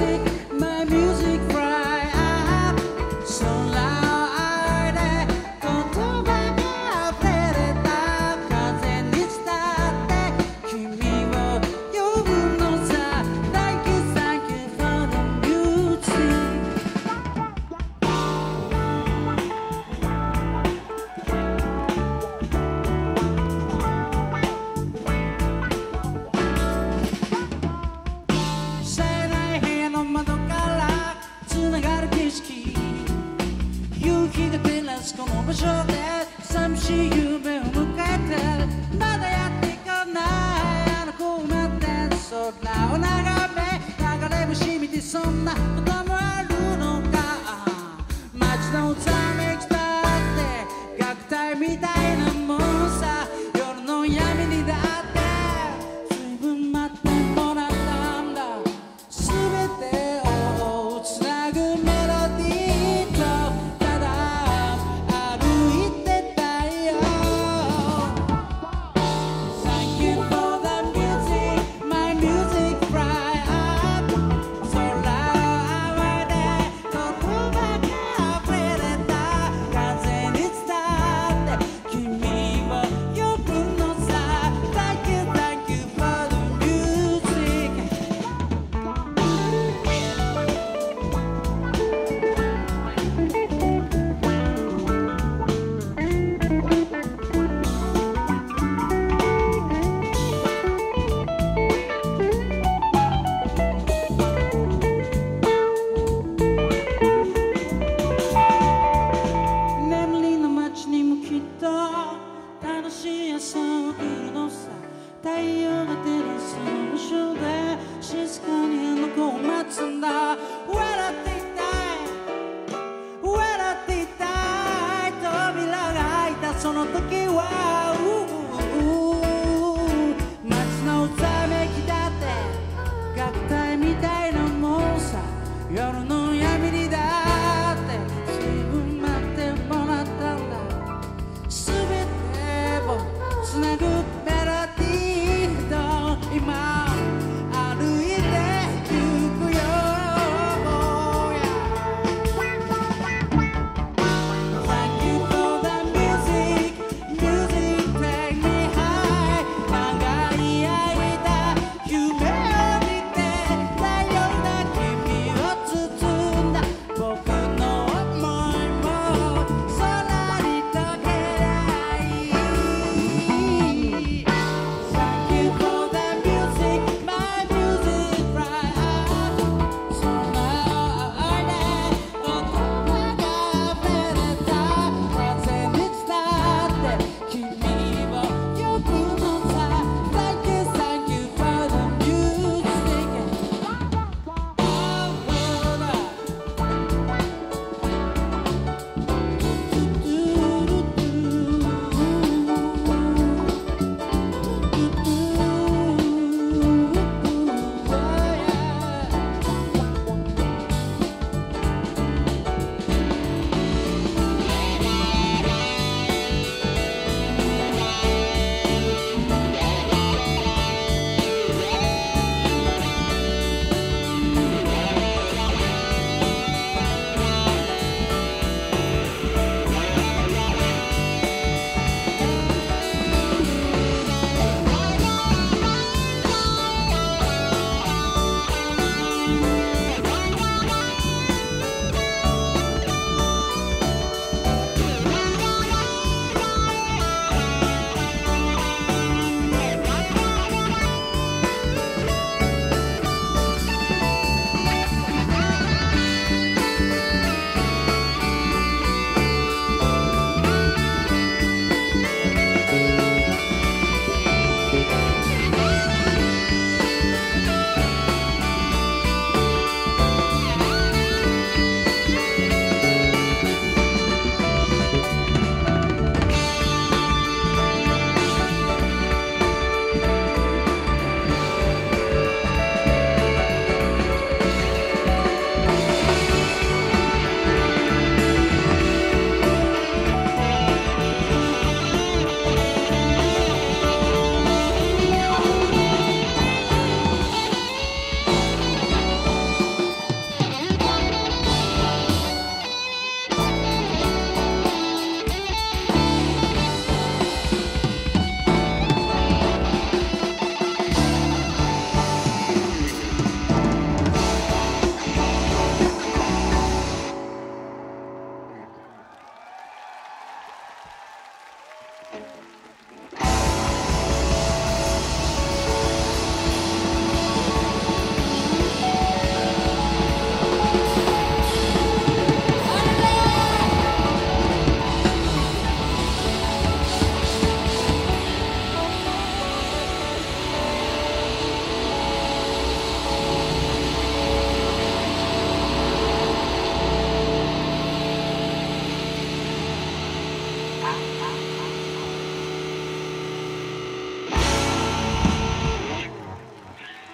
take しこの場所で寂しい夢を迎えてまだやっていかないあの子を待って空を眺め流れ星見てそんなことも